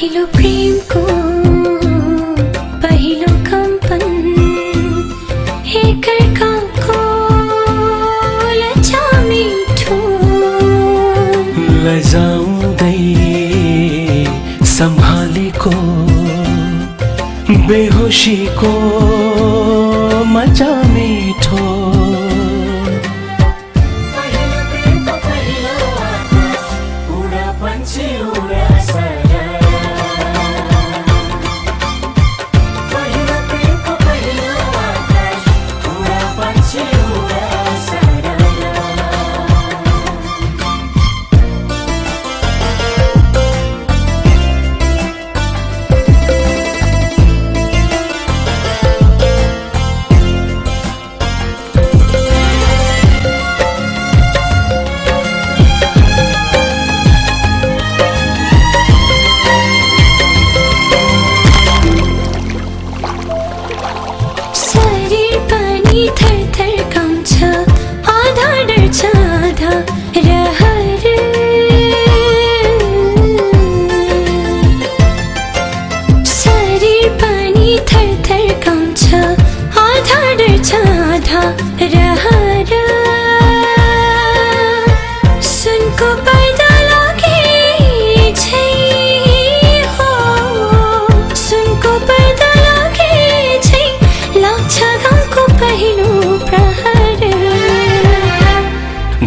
पहिलो प्रेमको पहिलो कम्पन एकअर्काको लचा मिठो। लजाउँदै सम्हालेको बेहोसीको मजा मिठो।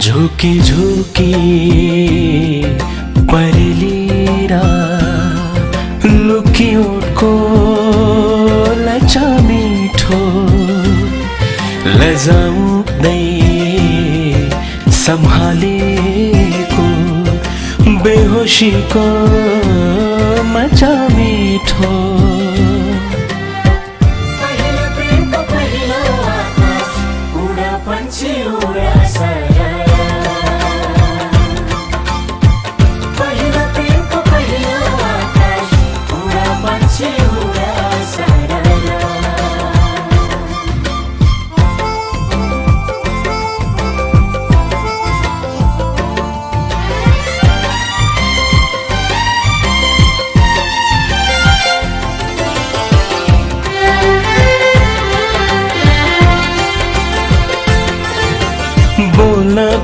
झुकी झुकी परेलिरा लुकियोटको लचा मिठो लजाउँदै सम्हालेको बेहोसीको मजा मिठो।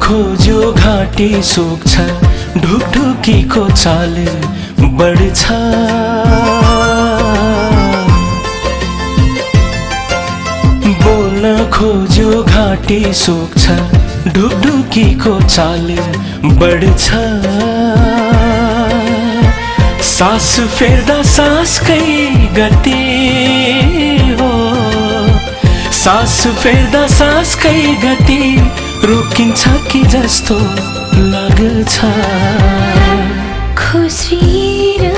खोज्यो घाँटी सुक्छ ढुकढुकीको चाल बढ्छ। बोल्न खोज्यो घाँटी सुक्छ ढुकढुकीको चाल बढ्छ। सास फेर्दा सासकै गति हो। सास फेर्दा सासकै गति रोकिन्छ कि जस्तो लाग्छ। खुसिएर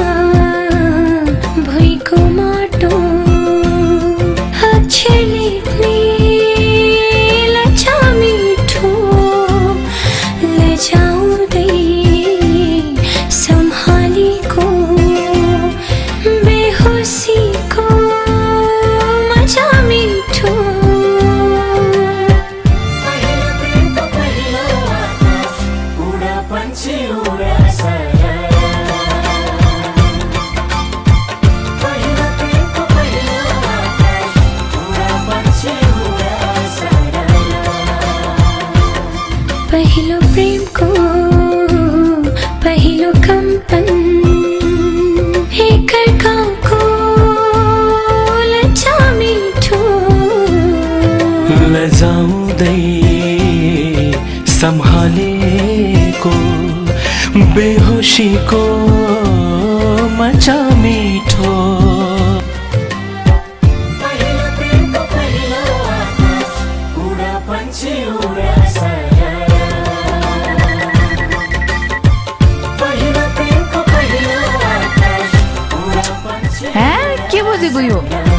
पहिलो प्रेमको पहिलो कम्पन। एकअर्काको लचा मिठो। लजाउँदै सम्हालेको बेहोसीको मजा मिठो। 没有。